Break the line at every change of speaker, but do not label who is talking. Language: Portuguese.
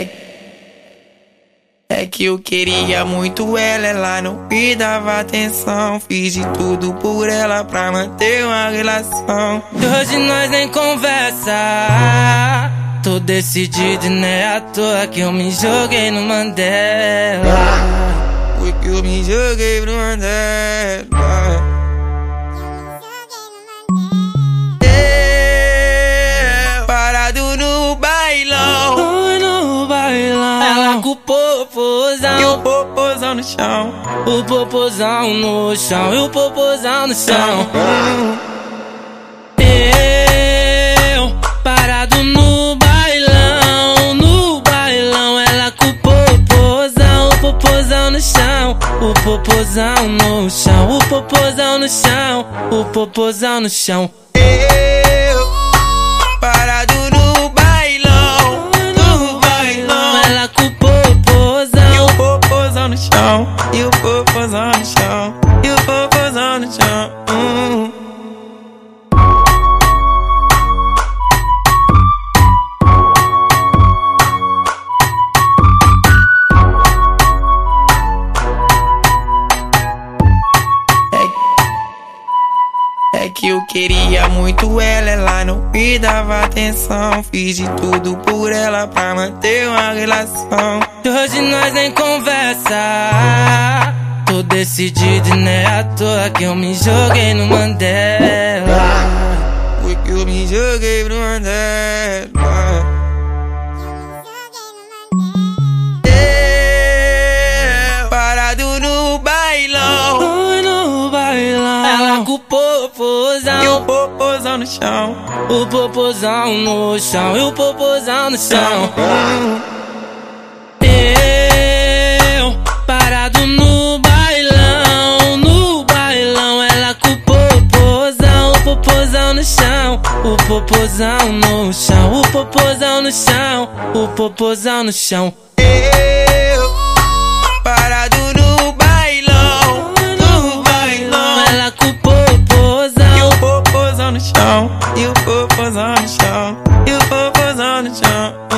É, é que eu queria muito ela, ela não me dava atenção. Fiz de tudo por ela pra manter uma relação.
E hoje nós nem conversa. Tô decidido e é à toa que eu me joguei no Mandela.
Foi que eu me joguei pro Mandela.
Popozão
no chão.
O popozão no chão. E o popozão no chão. Eu, parado no bailão. No bailão. Ela com o popozão. O popozão no chão. O popozão no chão. O popozão no chão. O popozão no chão.
Eu, que eu queria muito ela, ela não me dava atenção. Fiz de tudo por ela pra manter uma relação.
Hoje nós nem conversa. Tô decidido e não é à toa que eu me joguei no Mandela.
Foi que eu me joguei pro Mandela. Parado no bailão.
Oi, no bailão. Ela com
no chão.
O popozão no chão. E o popozão no chão. Eu, parado no bailão. No bailão. Ela com o popozão. O popozão no chão. O popozão no chão. O popozão no chão. O popozão no chão.
Eu, parado E o popozão no chão. E o popozão no chão. E o popozão no chão.